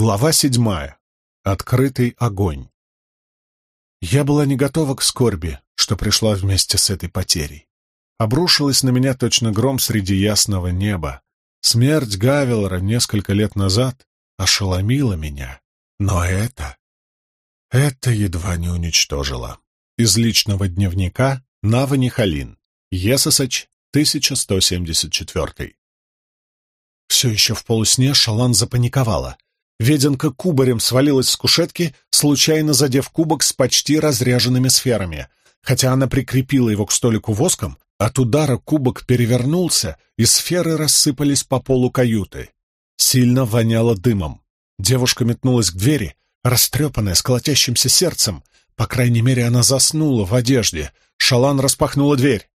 Глава седьмая. Открытый огонь. Я была не готова к скорби, что пришла вместе с этой потерей. Обрушилась на меня точно гром среди ясного неба. Смерть Гавелора несколько лет назад ошеломила меня. Но это... Это едва не уничтожило. Из личного дневника Нава Нихалин. Есосач, 1174. Все еще в полусне Шалан запаниковала — Веденка кубарем свалилась с кушетки, случайно задев кубок с почти разряженными сферами. Хотя она прикрепила его к столику воском, от удара кубок перевернулся, и сферы рассыпались по полу каюты. Сильно воняло дымом. Девушка метнулась к двери, растрепанная, с колотящимся сердцем. По крайней мере, она заснула в одежде. Шалан распахнула дверь.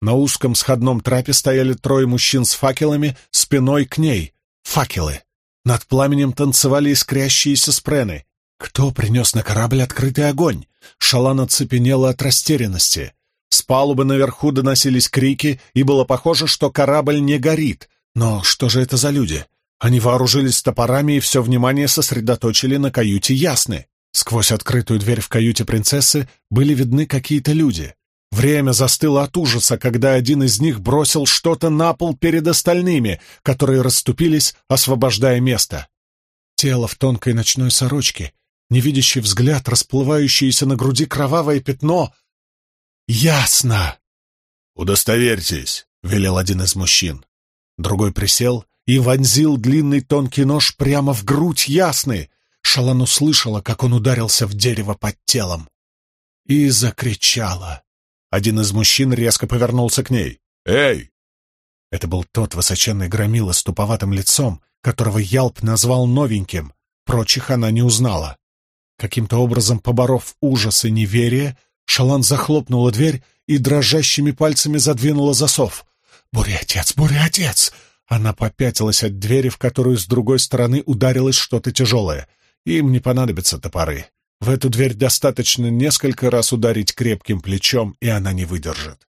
На узком сходном трапе стояли трое мужчин с факелами, спиной к ней. Факелы. Над пламенем танцевали искрящиеся спрены. Кто принес на корабль открытый огонь? Шалан оцепенела от растерянности. С палубы наверху доносились крики, и было похоже, что корабль не горит. Но что же это за люди? Они вооружились топорами и все внимание сосредоточили на каюте Ясны. Сквозь открытую дверь в каюте принцессы были видны какие-то люди. Время застыло от ужаса, когда один из них бросил что-то на пол перед остальными, которые расступились, освобождая место. Тело в тонкой ночной сорочке, невидящий взгляд, расплывающееся на груди кровавое пятно. Ясно! «Удостоверьтесь», — велел один из мужчин. Другой присел и вонзил длинный тонкий нож прямо в грудь Ясны. Шалан услышала, как он ударился в дерево под телом. И закричала. Один из мужчин резко повернулся к ней. «Эй!» Это был тот высоченный громила с туповатым лицом, которого Ялп назвал новеньким. Прочих она не узнала. Каким-то образом, поборов ужас и неверие, Шалан захлопнула дверь и дрожащими пальцами задвинула засов. «Буря-отец! Буря-отец!» Она попятилась от двери, в которую с другой стороны ударилось что-то тяжелое. Им не понадобятся топоры. В эту дверь достаточно несколько раз ударить крепким плечом, и она не выдержит.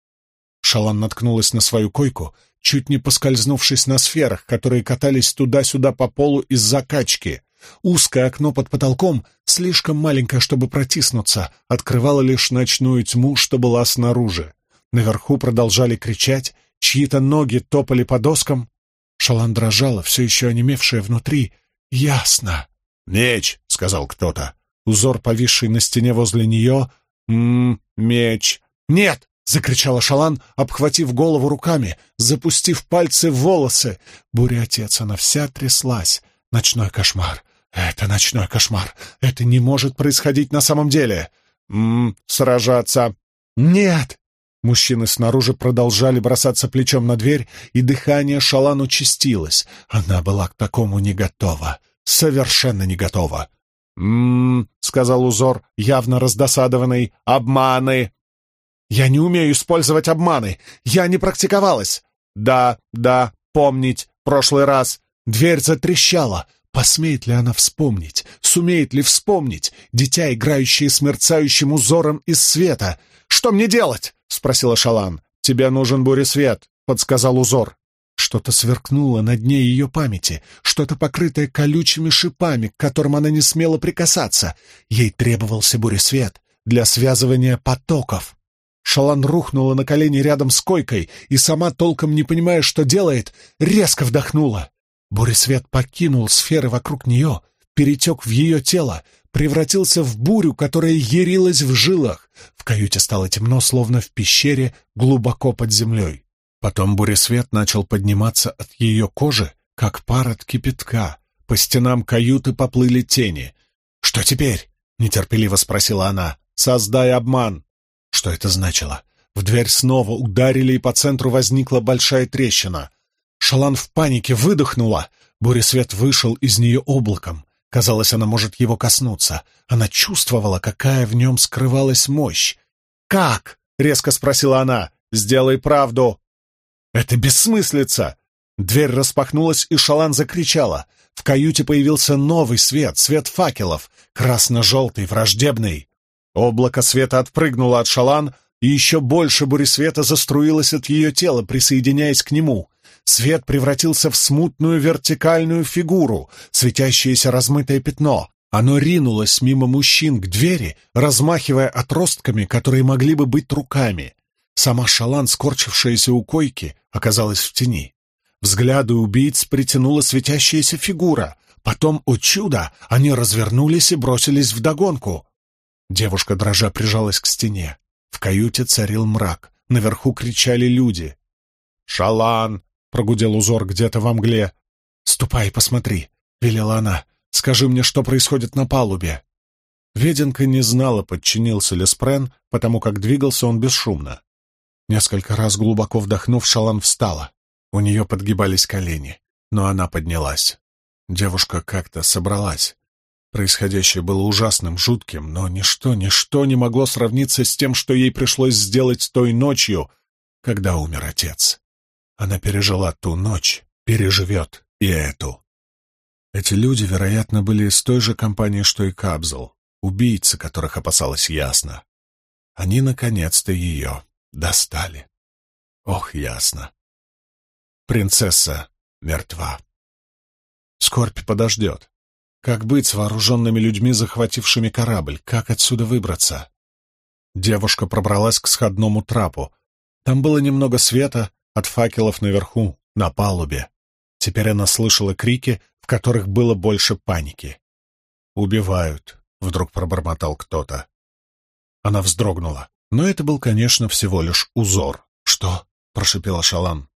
Шалан наткнулась на свою койку, чуть не поскользнувшись на сферах, которые катались туда-сюда по полу из-за качки. Узкое окно под потолком, слишком маленькое, чтобы протиснуться, открывало лишь ночную тьму, что была снаружи. Наверху продолжали кричать, чьи-то ноги топали по доскам. Шалан дрожала, все еще онемевшая внутри. «Ясно!» «Меч!» — сказал кто-то. Узор, повисший на стене возле нее. «М-м, меч!» «Нет!» — закричала Шалан, обхватив голову руками, запустив пальцы в волосы. Буря отец, она вся тряслась. Ночной кошмар. Это ночной кошмар. Это не может происходить на самом деле. «М-м, сражаться!» «Нет!» Мужчины снаружи продолжали бросаться плечом на дверь, и дыхание Шалан участилось. Она была к такому не готова. Совершенно не готова. «М-м-м», сказал узор, явно раздосадованный, — «обманы». «Я не умею использовать обманы. Я не практиковалась». «Да, да, помнить, прошлый раз». Дверь затрещала. Посмеет ли она вспомнить? Сумеет ли вспомнить? Дитя, играющее с мерцающим узором из света. «Что мне делать?» — спросила Шалан. «Тебе нужен буресвет», — подсказал узор. Что-то сверкнуло на дне ее памяти, что-то покрытое колючими шипами, к которым она не смела прикасаться. Ей требовался буресвет для связывания потоков. Шалан рухнула на колени рядом с койкой и, сама толком не понимая, что делает, резко вдохнула. Буресвет покинул сферы вокруг нее, перетек в ее тело, превратился в бурю, которая ярилась в жилах. В каюте стало темно, словно в пещере глубоко под землей. Потом буресвет начал подниматься от ее кожи, как пар от кипятка. По стенам каюты поплыли тени. «Что теперь?» — нетерпеливо спросила она. «Создай обман». Что это значило? В дверь снова ударили, и по центру возникла большая трещина. Шалан в панике выдохнула. Буресвет вышел из нее облаком. Казалось, она может его коснуться. Она чувствовала, какая в нем скрывалась мощь. «Как?» — резко спросила она. «Сделай правду!» «Это бессмыслица!» Дверь распахнулась, и Шалан закричала. В каюте появился новый свет, свет факелов, красно-желтый, враждебный. Облако света отпрыгнуло от Шалан, и еще больше бури света заструилось от ее тела, присоединяясь к нему. Свет превратился в смутную вертикальную фигуру, светящееся размытое пятно. Оно ринулось мимо мужчин к двери, размахивая отростками, которые могли бы быть руками. Сама Шалан, скорчившаяся у койки, оказалась в тени. Взгляды убийц притянула светящаяся фигура. Потом, о чудо, они развернулись и бросились вдогонку. Девушка, дрожа, прижалась к стене. В каюте царил мрак. Наверху кричали люди. «Шалан!» — прогудел узор где-то во мгле. «Ступай, посмотри!» — велела она. «Скажи мне, что происходит на палубе!» Веденка не знала, подчинился ли Спрен, потому как двигался он бесшумно. Несколько раз глубоко вдохнув, Шалан встала. У нее подгибались колени, но она поднялась. Девушка как-то собралась. Происходящее было ужасным, жутким, но ничто, ничто не могло сравниться с тем, что ей пришлось сделать той ночью, когда умер отец. Она пережила ту ночь, переживет и эту. Эти люди, вероятно, были из той же компании, что и Кабзл, убийцы, которых опасалась ясно. Они, наконец-то, ее достали. Ох, ясно. Принцесса мертва. Скорбь подождет. Как быть с вооруженными людьми, захватившими корабль? Как отсюда выбраться? Девушка пробралась к сходному трапу. Там было немного света от факелов наверху, на палубе. Теперь она слышала крики, в которых было больше паники. «Убивают», — вдруг пробормотал кто-то. Она вздрогнула. Но это был, конечно, всего лишь узор. «Что?» — прошипела Шалан.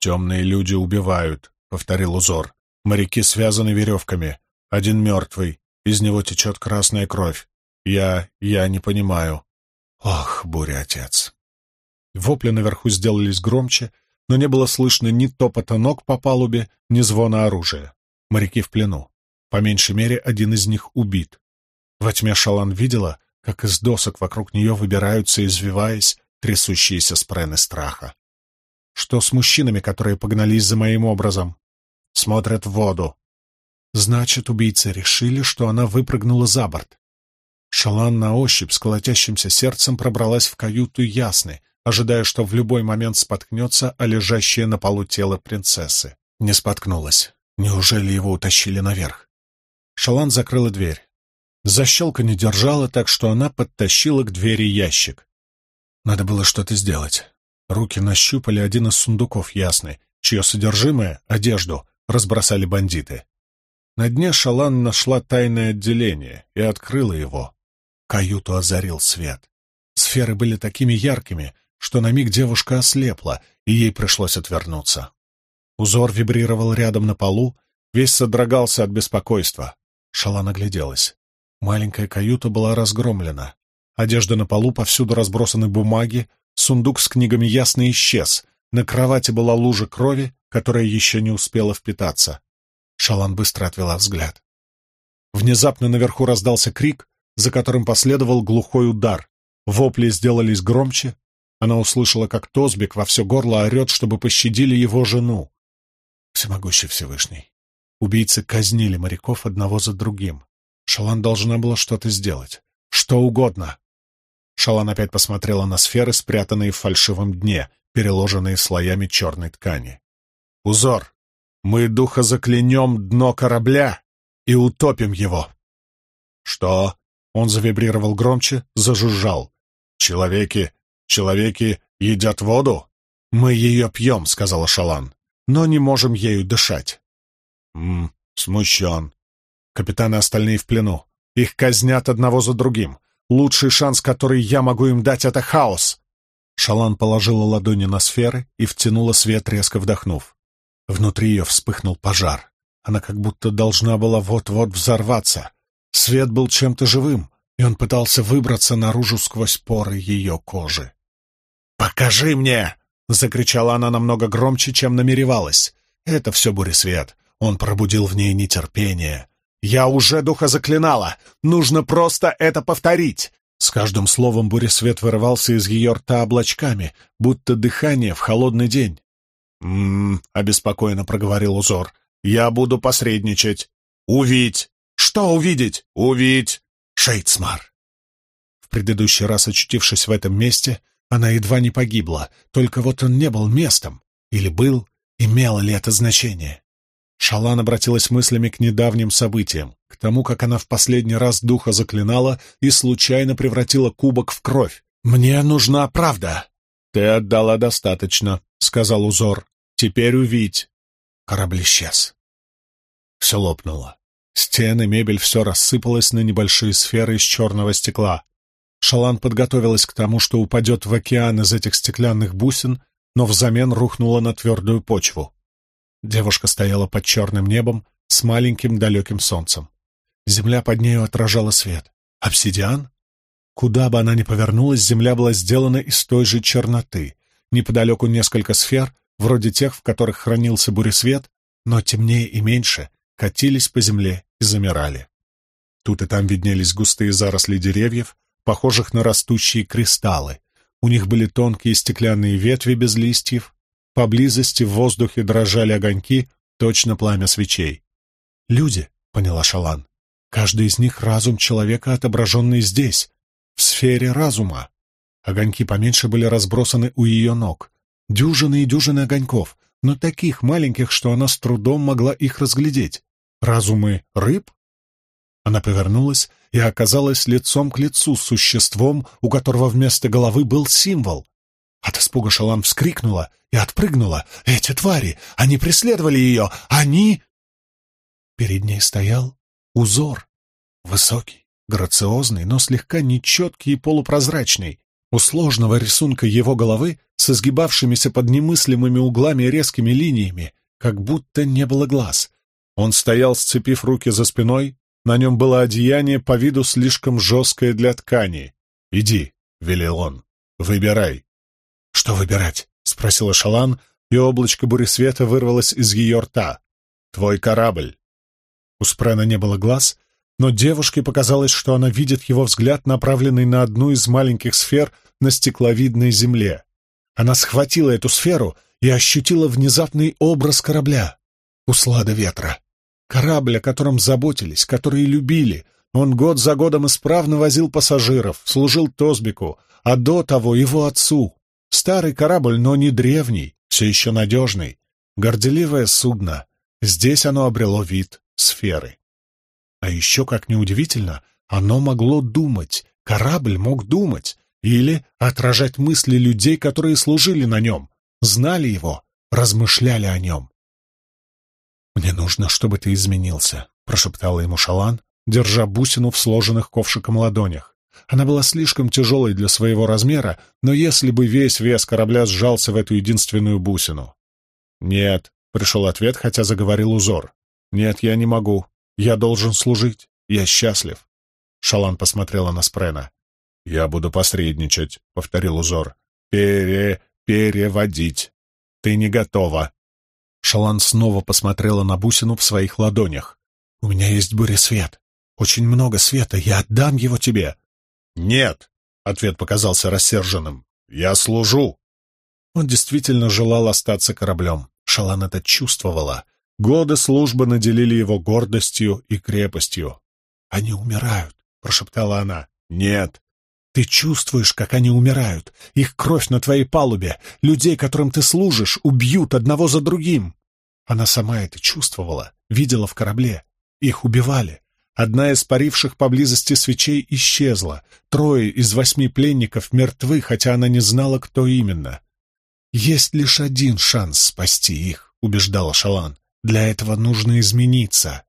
«Темные люди убивают», — повторил узор. «Моряки связаны веревками. Один мертвый. Из него течет красная кровь. Я... я не понимаю». «Ох, буря, отец!» Вопли наверху сделались громче, но не было слышно ни топота ног по палубе, ни звона оружия. Моряки в плену. По меньшей мере, один из них убит. Во тьме Шалан видела, как из досок вокруг нее выбираются, извиваясь, трясущиеся спрены страха. Что с мужчинами, которые погнались за моим образом? Смотрят в воду. Значит, убийцы решили, что она выпрыгнула за борт. Шалан на ощупь с колотящимся сердцем пробралась в каюту Ясны, ожидая, что в любой момент споткнется о лежащее на полу тело принцессы. Не споткнулась. Неужели его утащили наверх? Шалан закрыла дверь. Защелка не держала, так что она подтащила к двери ящик. Надо было что-то сделать. Руки нащупали один из сундуков ясный, чье содержимое, одежду, разбросали бандиты. На дне Шалан нашла тайное отделение и открыла его. Каюту озарил свет. Сферы были такими яркими, что на миг девушка ослепла, и ей пришлось отвернуться. Узор вибрировал рядом на полу, весь содрогался от беспокойства. Шалан огляделась. Маленькая каюта была разгромлена. Одежда на полу, повсюду разбросаны бумаги, сундук с книгами ясно исчез. На кровати была лужа крови, которая еще не успела впитаться. Шалан быстро отвела взгляд. Внезапно наверху раздался крик, за которым последовал глухой удар. Вопли сделались громче. Она услышала, как Тозбик во все горло орет, чтобы пощадили его жену. Всемогущий Всевышний. Убийцы казнили моряков одного за другим. Шалан должна была что-то сделать. Что угодно. Шалан опять посмотрела на сферы, спрятанные в фальшивом дне, переложенные слоями черной ткани. «Узор! Мы духа заклянем дно корабля и утопим его!» «Что?» — он завибрировал громче, зажужжал. «Человеки, человеки едят воду?» «Мы ее пьем», — сказала Шалан, — «но не можем ею дышать». «Ммм, смущен. Капитаны остальные в плену. Их казнят одного за другим. Лучший шанс, который я могу им дать, — это хаос. Шалан положила ладони на сферы и втянула свет, резко вдохнув. Внутри ее вспыхнул пожар. Она как будто должна была вот-вот взорваться. Свет был чем-то живым, и он пытался выбраться наружу сквозь поры ее кожи. «Покажи мне!» — закричала она намного громче, чем намеревалась. Это все буресвет. Он пробудил в ней нетерпение. «Я уже духа заклинала! Нужно просто это повторить!» С каждым словом буресвет вырывался из ее рта облачками, будто дыхание в холодный день. «М-м-м», обеспокоенно проговорил узор, — «я буду посредничать. Увидь!» «Что увидеть?» «Увидь!» «Шейцмар!» В предыдущий раз, очутившись в этом месте, она едва не погибла, только вот он не был местом. Или был, Имело ли это значение? Шалан обратилась мыслями к недавним событиям, к тому, как она в последний раз духа заклинала и случайно превратила кубок в кровь. «Мне нужна правда!» «Ты отдала достаточно», — сказал узор. «Теперь увидь». Корабль исчез. Все лопнуло. Стены, мебель, все рассыпалось на небольшие сферы из черного стекла. Шалан подготовилась к тому, что упадет в океан из этих стеклянных бусин, но взамен рухнула на твердую почву. Девушка стояла под черным небом с маленьким далеким солнцем. Земля под нею отражала свет. Обсидиан? Куда бы она ни повернулась, земля была сделана из той же черноты. Неподалеку несколько сфер, вроде тех, в которых хранился буресвет, но темнее и меньше, катились по земле и замирали. Тут и там виднелись густые заросли деревьев, похожих на растущие кристаллы. У них были тонкие стеклянные ветви без листьев, поблизости в воздухе дрожали огоньки, точно пламя свечей. «Люди», — поняла Шалан, — «каждый из них разум человека, отображенный здесь, в сфере разума». Огоньки поменьше были разбросаны у ее ног. Дюжины и дюжины огоньков, но таких маленьких, что она с трудом могла их разглядеть. Разумы рыб? Она повернулась и оказалась лицом к лицу с существом, у которого вместо головы был символ. От испуга Шалан вскрикнула и отпрыгнула. «Эти твари! Они преследовали ее! Они...» Перед ней стоял узор. Высокий, грациозный, но слегка нечеткий и полупрозрачный. У сложного рисунка его головы с изгибавшимися под немыслимыми углами резкими линиями, как будто не было глаз. Он стоял, сцепив руки за спиной, на нем было одеяние по виду слишком жесткое для ткани. «Иди», — велел он, — «выбирай». «Что выбирать?» — спросила Шалан, и облачко буресвета вырвалось из ее рта. «Твой корабль». У Спрена не было глаз, но девушке показалось, что она видит его взгляд, направленный на одну из маленьких сфер на стекловидной земле. Она схватила эту сферу и ощутила внезапный образ корабля. Услада ветра. Корабль, о котором заботились, который любили. Он год за годом исправно возил пассажиров, служил Тосбику, а до того его отцу. Старый корабль, но не древний, все еще надежный. Горделивое судно. Здесь оно обрело вид сферы. А еще, как неудивительно, оно могло думать, корабль мог думать, или отражать мысли людей, которые служили на нем, знали его, размышляли о нем. «Мне нужно, чтобы ты изменился», — прошептала ему Шалан, держа бусину в сложенных ковшиком ладонях. Она была слишком тяжелой для своего размера, но если бы весь вес корабля сжался в эту единственную бусину. «Нет», — пришел ответ, хотя заговорил узор. «Нет, я не могу. Я должен служить. Я счастлив». Шалан посмотрела на Спрена. «Я буду посредничать», — повторил узор. «Пере... переводить. Ты не готова. Шалан снова посмотрела на бусину в своих ладонях. «У меня есть буресвет. Очень много света. Я отдам его тебе». «Нет!» — ответ показался рассерженным. «Я служу!» Он действительно желал остаться кораблем. Шалан это чувствовала. Годы службы наделили его гордостью и крепостью. «Они умирают», — прошептала она. «Нет». «Ты чувствуешь, как они умирают. Их кровь на твоей палубе. Людей, которым ты служишь, убьют одного за другим». Она сама это чувствовала, видела в корабле. Их убивали. Одна из паривших поблизости свечей исчезла. Трое из восьми пленников мертвы, хотя она не знала, кто именно. «Есть лишь один шанс спасти их», — убеждала Шалан. «Для этого нужно измениться».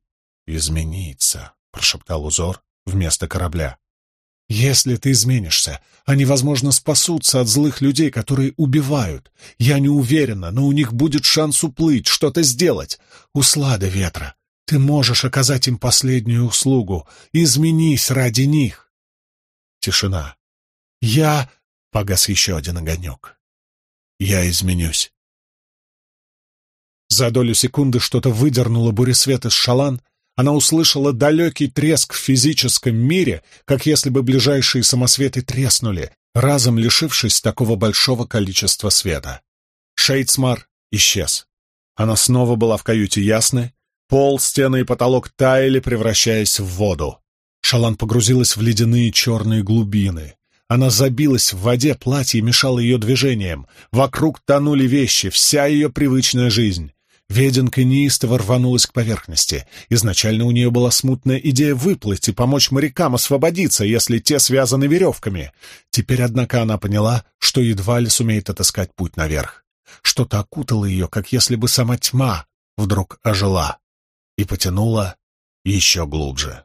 «Измениться», — прошептал узор вместо корабля. Если ты изменишься, они, возможно, спасутся от злых людей, которые убивают. Я не уверена, но у них будет шанс уплыть, что-то сделать. Услада ветра. Ты можешь оказать им последнюю услугу. Изменись ради них. Тишина. Я... Погас еще один огонек. Я изменюсь. За долю секунды что-то выдернуло буресвет из шалан, она услышала далекий треск в физическом мире, как если бы ближайшие самосветы треснули, разом лишившись такого большого количества света. Шейдсмар исчез. Она снова была в каюте ясны, пол, стены и потолок таяли, превращаясь в воду. Шалан погрузилась в ледяные черные глубины. Она забилась в воде, платье мешало ее движениям. Вокруг тонули вещи, вся ее привычная жизнь. Веденка неистово рванулась к поверхности. Изначально у нее была смутная идея выплыть и помочь морякам освободиться, если те связаны веревками. Теперь, однако, она поняла, что едва ли сумеет отыскать путь наверх. Что-то окутало ее, как если бы сама тьма вдруг ожила и потянула еще глубже.